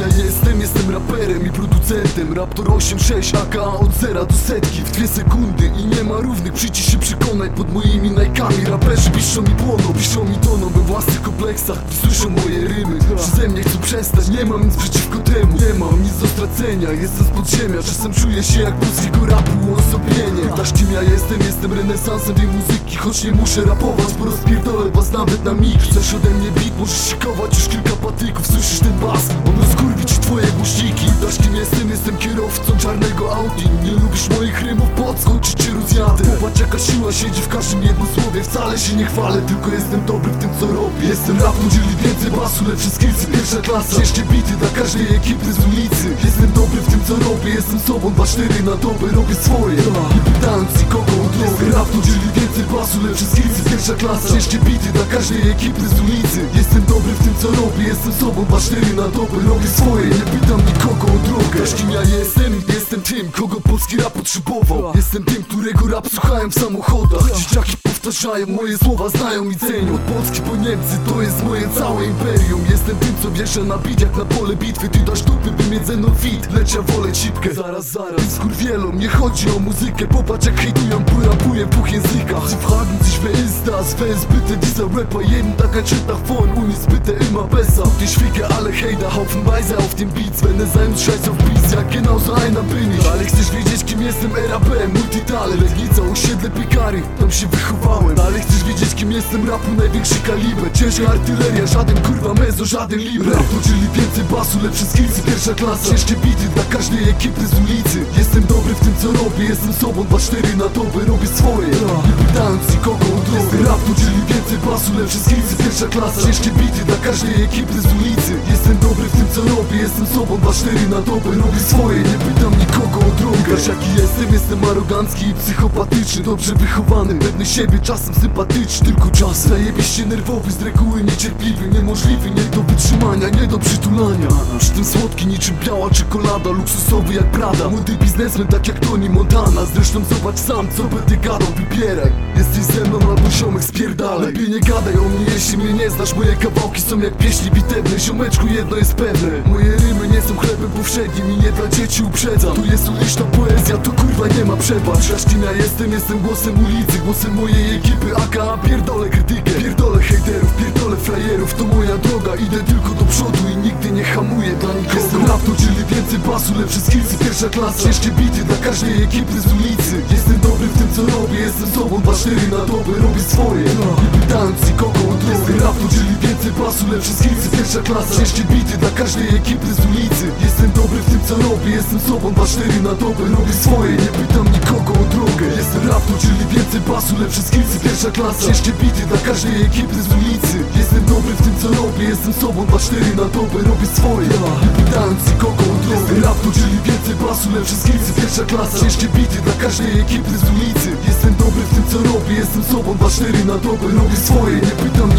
ja jestem, jestem raperem i producentem. Raptor 8.6 AK od zera do setki w dwie sekundy. I nie ma równych, przycisz się przekonaj pod moimi najkami. Raperzy piszą mi płoną, piszą mi toną we własnych kompleksach. Słyszą moje rymy, przeze mnie chcą przestać Nie mam nic przeciwko temu, nie mam nic do stracenia Jestem z podziemia, czasem czuję się jak polskiego rapu uosobienie. Dasz kim ja jestem, jestem renesansem tej muzyki. Choć nie muszę rapować, bo rozpierdolę was nawet na mig. Chcesz ode mnie beat, możesz szykować już kilka patyków. Słyszysz ten bas, on rozkurwi ci twoje głośniki. Dasz kim jestem, jestem kierowcą czarnego Audi. Nie lubisz moich rymów, podskoczyć cię rozjadę? Popatrz jaka siła siedzi w każdym Wcale się nie chwalę, tylko jestem dobry w tym co robię. Jestem rap, udzieli więcej basu, lepsze skillsy, pierwsza klasa. Ciężkie bity dla każdej ekipy z ulicy. Jestem dobry w tym co robię, jestem sobą 2-4 na dobę, robię swoje. Nie pytając nikogo o drogę Rap więcej basu, lepsze skillsy, pierwsza klasa. Ciężkie bity dla każdej ekipy z ulicy. Jestem dobry w tym co robię, jestem sobą 2-4 na dobę, robię swoje. Nie pytam nikogo o drogę. Wiesz kim ja jestem? Jestem tym, kogo polski rap potrzebował. Jestem tym, którego rap słuchałem w samochodach. Dzieciaki powtarzają moje słowa, znają i cenią. Od Polski po Niemcy to jest moje całe imperium. Jestem tym, co wiesza na jak na pole bitwy. Ty dasz dupy, by mieć ze mną fit. Lecz ja wolę cipkę. Zaraz, zaraz. Skurwielom nie chodzi o muzykę. Popatrz jak hejtują, bo rapuję w dwóch językach Sie fragen sich wer ist das, wer ist bitte dieser Rapper? Jeden Tag ein Schritt nach vorn und ist bitte immer besser. Ich ficke alle Hater haufenweise auf den Beats. Wenn es einem scheiß auf Beats, ja genauso einer bin ich. Ale chcesz wiedzieć kim jestem RAP, multitalent Legnica, osiedle Pikary, tam się wychowałem Ale chcesz wiedzieć kim jestem rapu, największy kaliber. Ciężka artyleria, żaden kurwa mezo, żaden liber. Rap to czyli więcej basu, lepsze skillsy, pierwsza klasa. Ciężkie bity dla każdej ekipy z ulicy. Jestem dobry w tym co robię, jestem sobą 2-4 na dobę, robię swoje. Nie pytając nikogo o drogę Rap to czyli więcej basu, lepsze skillsy, pierwsza klasa. Ciężkie bity dla każdej ekipy z ulicy. Jestem co robię, jestem sobą 2-4 na dobę, robię swoje Nie pytam nikogo o drogę. Wiesz jaki jestem, jestem arogancki i psychopatyczny Dobrze wychowany, pewny siebie, czasem sympatyczny Tylko czas. Zajebiście nerwowy, z reguły niecierpliwy Niemożliwy, nie do wytrzymania, nie do przytulania. Przy tym słodki niczym biała czekolada Luksusowy jak Prada. Młody biznesmen tak jak Tony Montana Zresztą zobacz sam, co będę gadał, wybieraj Jesteś ze mną albo ziomek Lepiej nie gadaj o mnie, jeśli mnie nie znasz. Moje kawałki są jak pieśni bitewne. Ziomeczku, jedno jest pewne. Moje rymy nie są chlebem powszednim i nie dla dzieci uprzedzam. Tu jest uliczna poezja, to kurwa nie ma przebacz. Ja jestem, jestem głosem ulicy Głosem mojej ekipy, aka. Pierdolę krytykę Pierdolę hejterów, pierdolę frajerów. To moja droga, idę tylko do przodu i nigdy nie hamuję dla nikogo. Jestem czyli więcej basu, lepsze skillsy, pierwsza klasa. Ciężkie bity dla każdej ekipy z ulicy. Jestem dobry w tym co robię, jestem sobą 2-4 na dobę, robię swoje. Nie pytając nikogo o drogę Jestem rap, to czyli więcej basu, lepsze skillsy, pierwsza klasa. Ciężkie bity dla każdej ekipy z ulicy. Jestem dobry w tym co robię, jestem sobą 2-4 na dobę, robię swoje. Nie pytam nikogo o drogę. Jestem rap, to czyli więcej basu, lepsze skillsy, pierwsza klasa. Ciężkie bity dla każdej ekipy z ulicy. Jestem jestem sobą 2-4 na dobę, robię swoje. Nie pytając nikogo o drogę rap, to czyli więcej basu, lepsze skillsy, pierwsza klasa. Ciężkie bity dla każdej ekipy z ulicy. Jestem dobry w tym co robię, jestem sobą 2-4 na dobę, robię swoje. Nie pytam